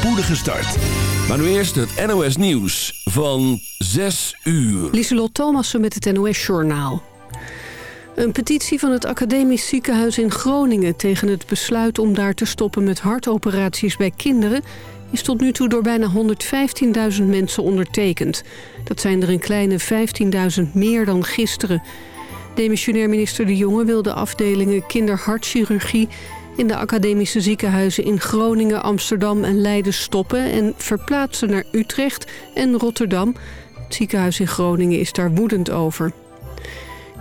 spoedige start. Maar nu eerst het NOS Nieuws van 6 uur. Lieselot Thomassen met het NOS Journaal. Een petitie van het Academisch Ziekenhuis in Groningen... tegen het besluit om daar te stoppen met hartoperaties bij kinderen... is tot nu toe door bijna 115.000 mensen ondertekend. Dat zijn er een kleine 15.000 meer dan gisteren. Demissionair minister De Jonge wil de afdelingen kinderhartchirurgie in de academische ziekenhuizen in Groningen, Amsterdam en Leiden stoppen... en verplaatsen naar Utrecht en Rotterdam. Het ziekenhuis in Groningen is daar woedend over.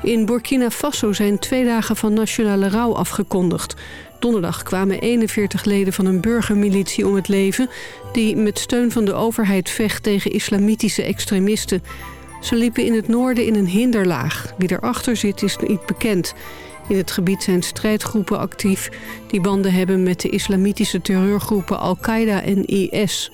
In Burkina Faso zijn twee dagen van nationale rouw afgekondigd. Donderdag kwamen 41 leden van een burgermilitie om het leven... die met steun van de overheid vecht tegen islamitische extremisten. Ze liepen in het noorden in een hinderlaag. Wie erachter zit is niet bekend... In het gebied zijn strijdgroepen actief die banden hebben met de islamitische terreurgroepen Al-Qaeda en IS.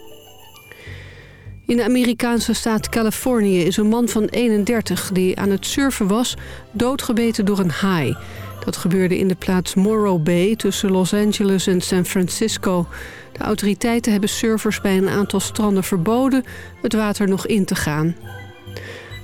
In de Amerikaanse staat Californië is een man van 31 die aan het surfen was doodgebeten door een haai. Dat gebeurde in de plaats Morro Bay tussen Los Angeles en San Francisco. De autoriteiten hebben surfers bij een aantal stranden verboden het water nog in te gaan.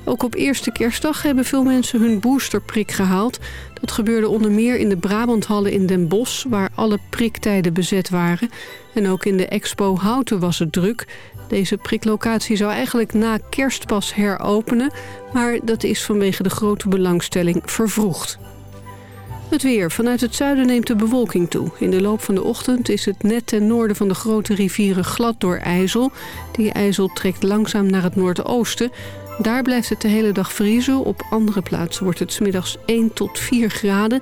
Ook op eerste kerstdag hebben veel mensen hun boosterprik gehaald. Dat gebeurde onder meer in de Brabanthallen in Den Bosch... waar alle priktijden bezet waren. En ook in de expo Houten was het druk. Deze priklocatie zou eigenlijk na kerst pas heropenen... maar dat is vanwege de grote belangstelling vervroegd. Het weer. Vanuit het zuiden neemt de bewolking toe. In de loop van de ochtend is het net ten noorden van de grote rivieren glad door IJssel. Die IJssel trekt langzaam naar het noordoosten. Daar blijft het de hele dag vriezen. Op andere plaatsen wordt het smiddags 1 tot 4 graden.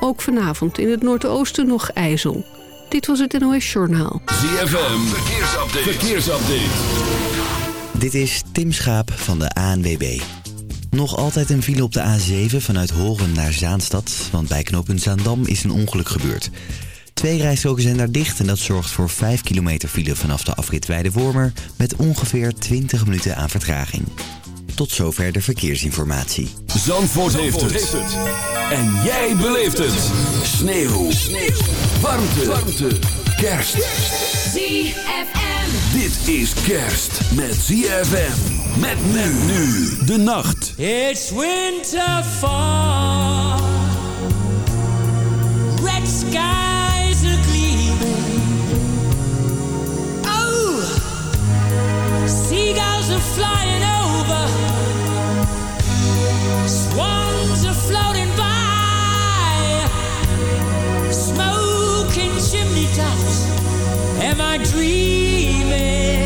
Ook vanavond in het noordoosten nog ijzel. Dit was het NOS Journaal. ZFM, verkeersupdate. verkeersupdate. Dit is Tim Schaap van de ANWB. Nog altijd een file op de A7 vanuit Horen naar Zaanstad. Want bij knooppunt Zaandam is een ongeluk gebeurd. Twee rijstroken zijn daar dicht en dat zorgt voor 5 kilometer file vanaf de afrit Weidewormer... met ongeveer 20 minuten aan vertraging. Tot zover de verkeersinformatie. Zandvoort, heeft, het. En jij beleeft het. Sneeuw. Sneeuw. Warmte. Warmte. Kerst. ZFM. Dit is kerst met ZFM. Met men nu de nacht. It's winter fall. Red skies are gleaming. Oh, seagulls are flying over. Am I dreaming?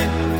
it.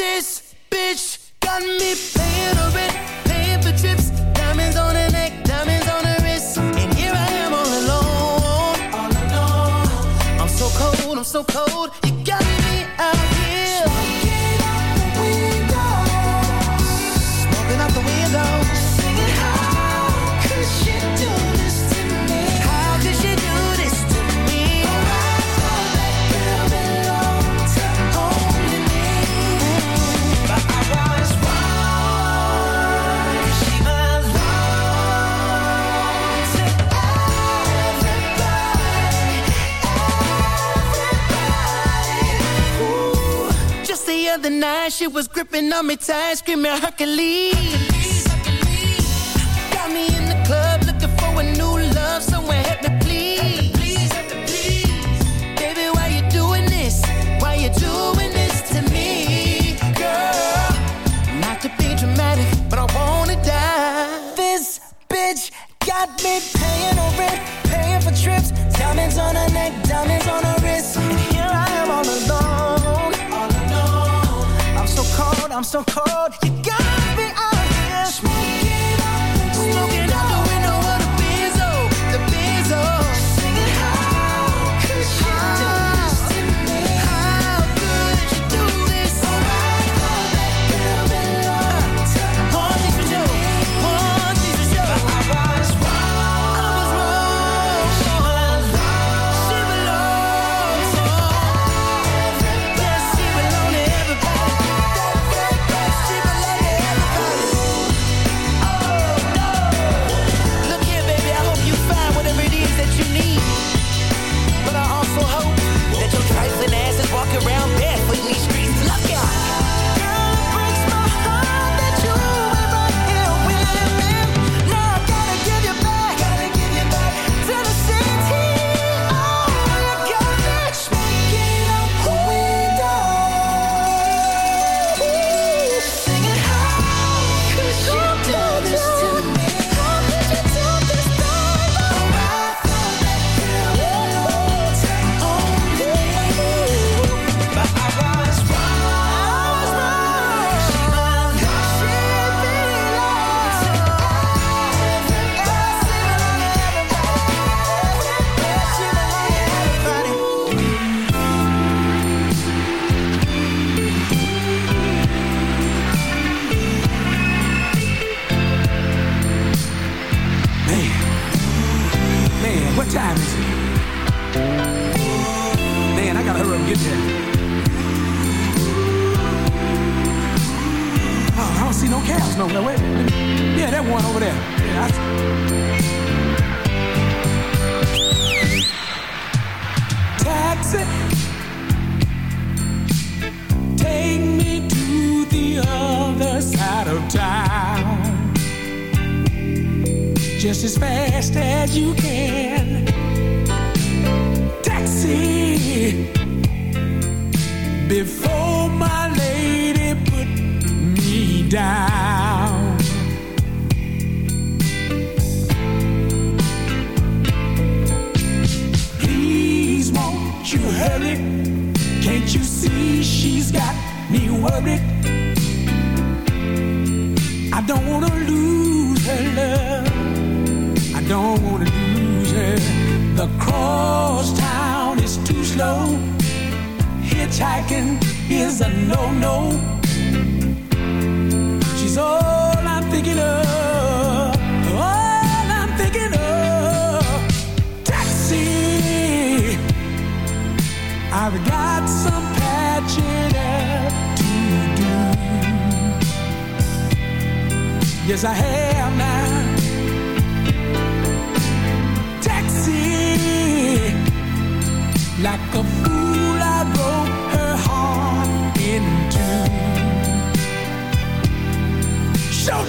this bitch got me paying her rent, paying for trips, diamonds on her neck, diamonds on her wrist, and here I am all alone. All alone. I'm so cold, I'm so cold. the night, she was gripping on me tight, screaming Hercules. I'm so cold, you got that one over there. Yeah, Taxi. Take me to the other side of town. Just as fast as you can. hitchhiking is a no-no. She's all I'm thinking of, all I'm thinking of. Taxi, I've got some patching up to do. Yes, I have now.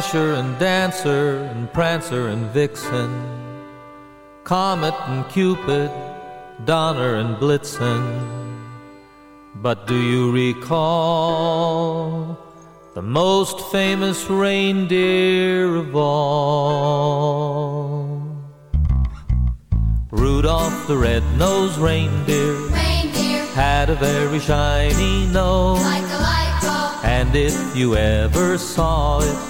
Dasher and Dancer and Prancer and Vixen, Comet and Cupid, Donner and Blitzen. But do you recall the most famous reindeer of all? Rudolph the red-nosed reindeer Reindeer, had a very shiny nose. like a light bulb, And if you ever saw it, saw it,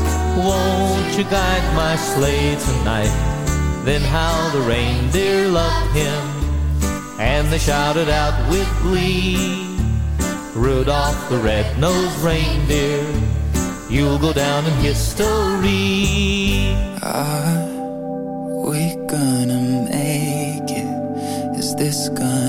won't you guide my sleigh tonight? Then how the reindeer loved him, and they shouted out with glee, Rudolph the red-nosed reindeer, you'll go down in history. Are we gonna make it? Is this gonna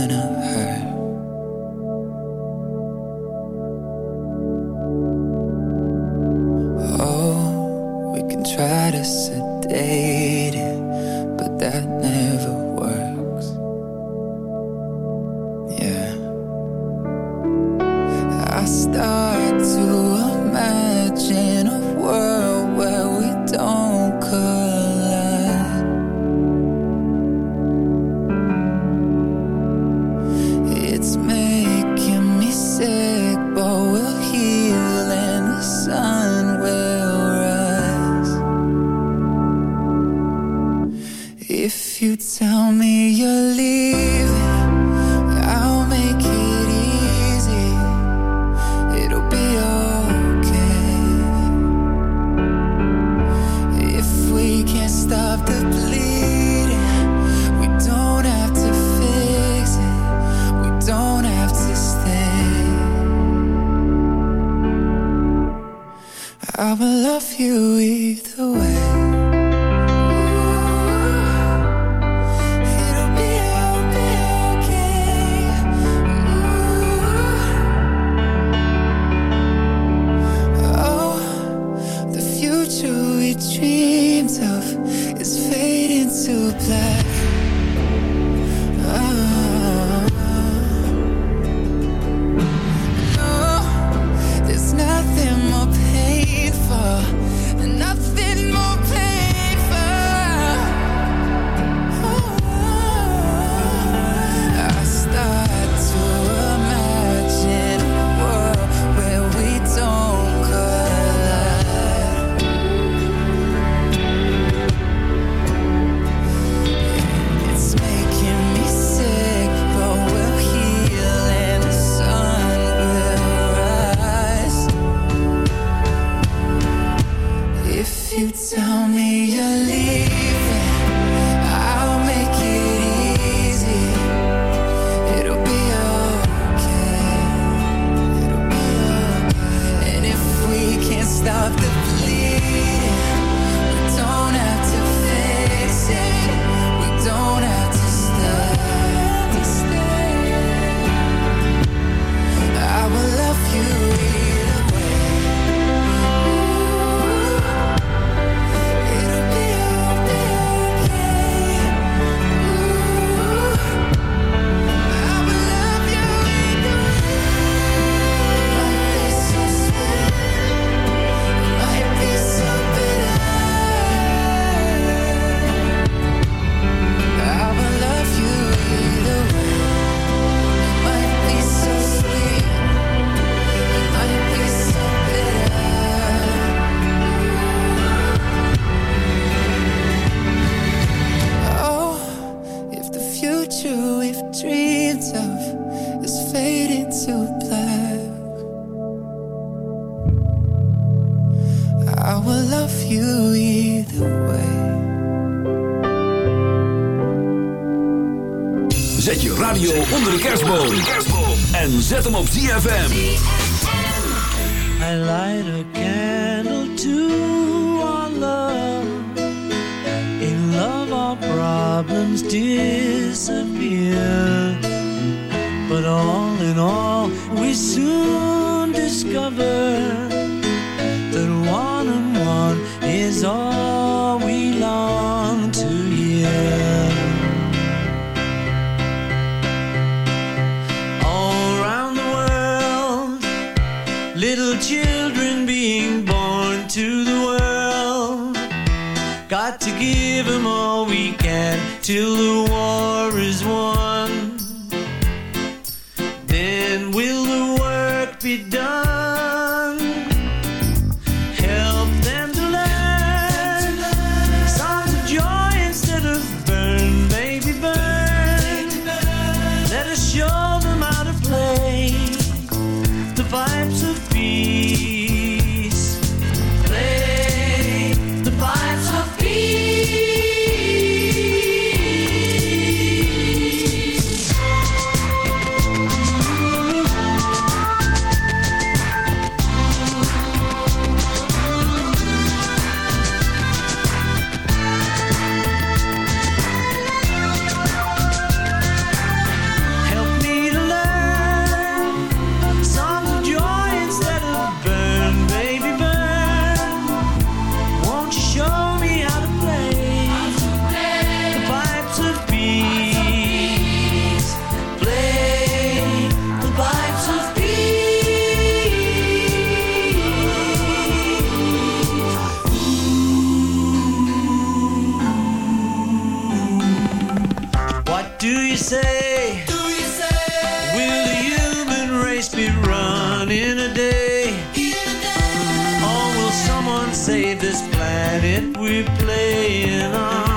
disappear. But all in all, we soon discover that one and one is all. still we're playing on.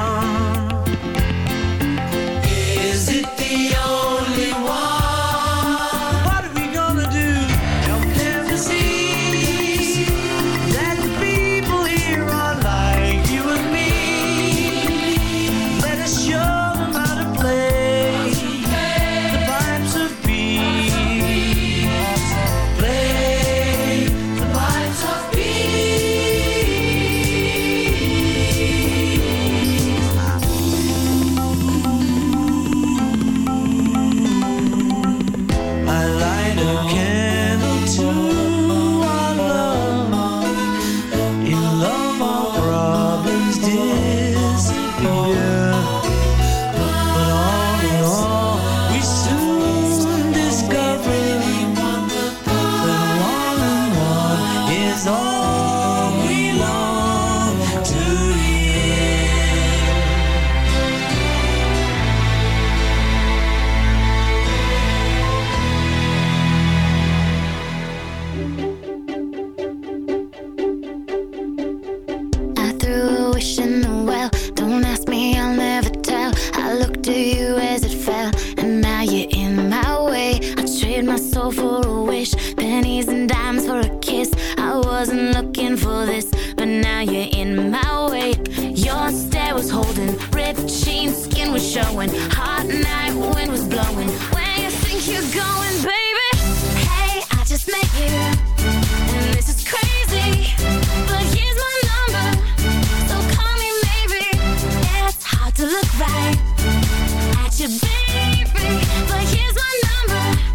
You, baby, but here's my number.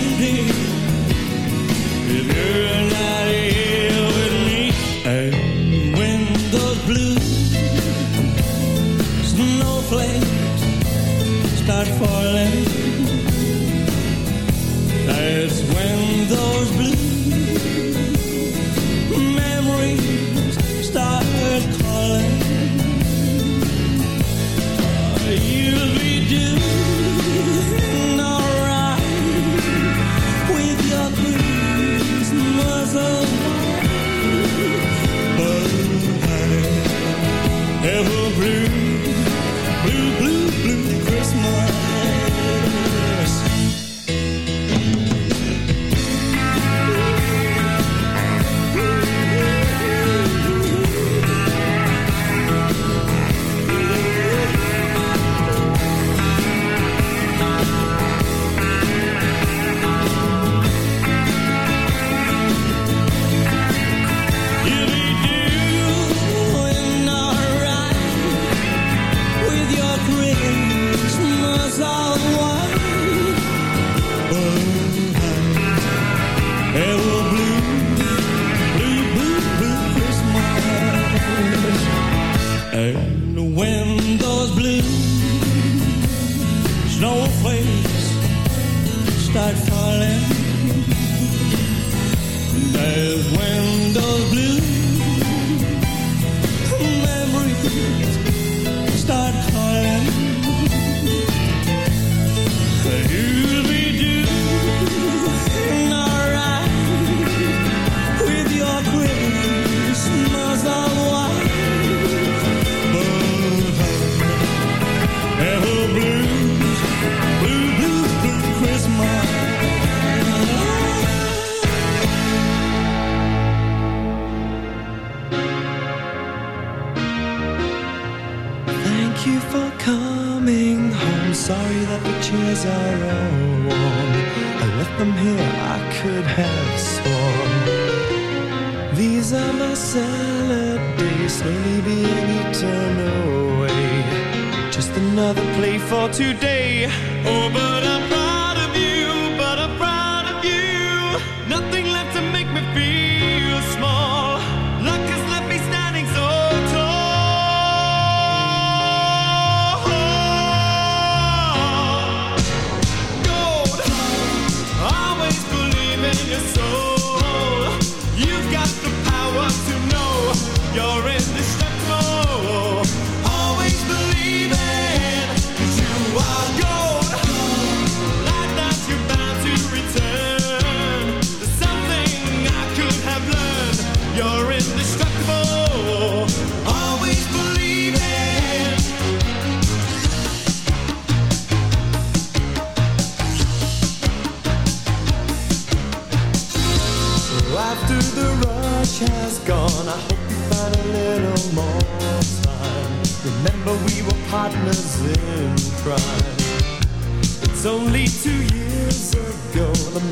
Be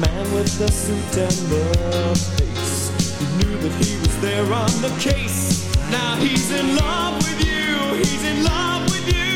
man with the suit and the face. He knew that he was there on the case. Now he's in love with you. He's in love with you.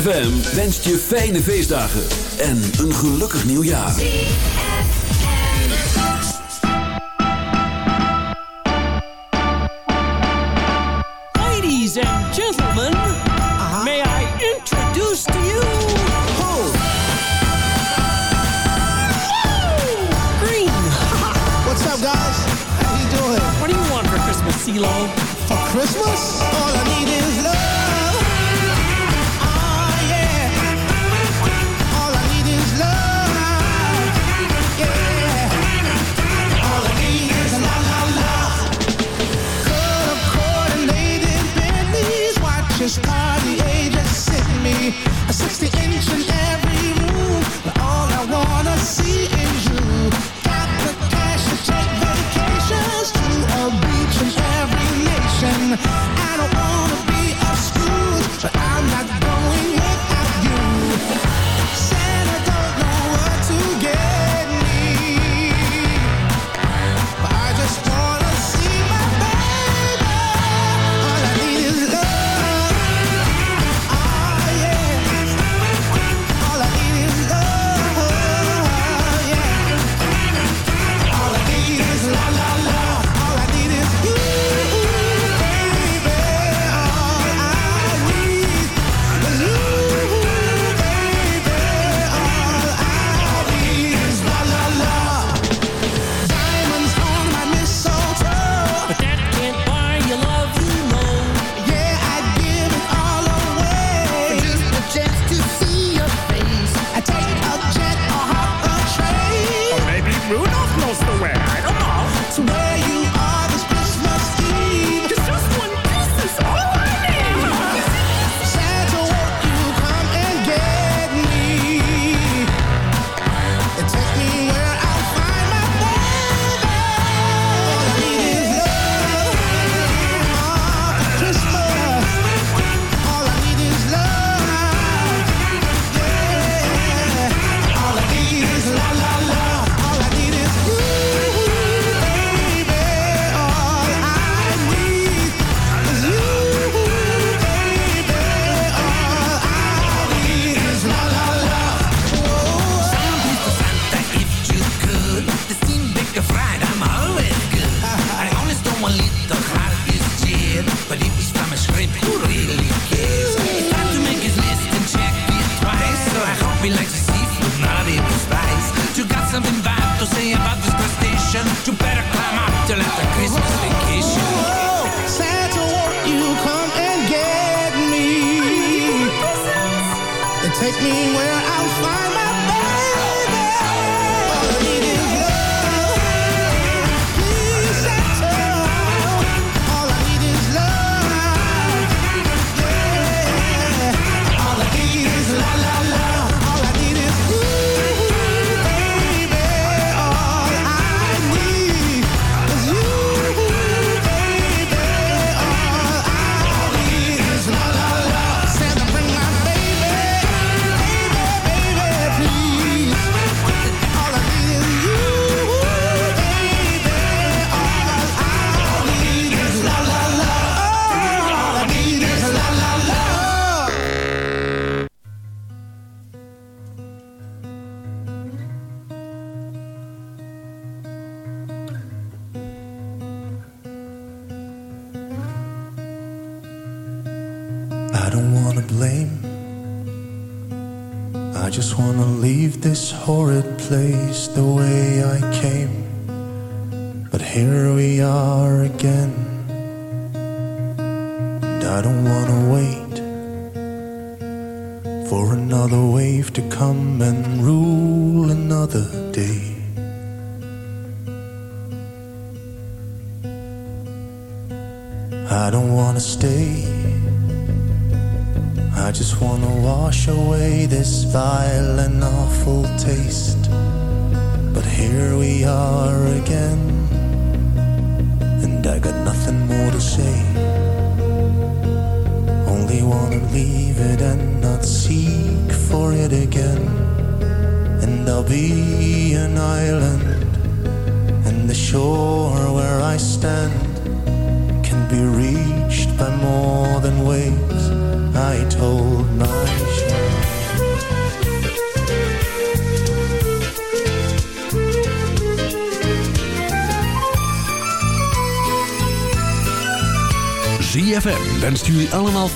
FM wenst je fijne feestdagen en een gelukkig nieuwjaar. Ladies and gentlemen, may I introduce to you... Ho! Green! What's up, guys? How you doing? What do you want for Christmas, CeeLo? For Christmas?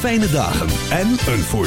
fijne dagen.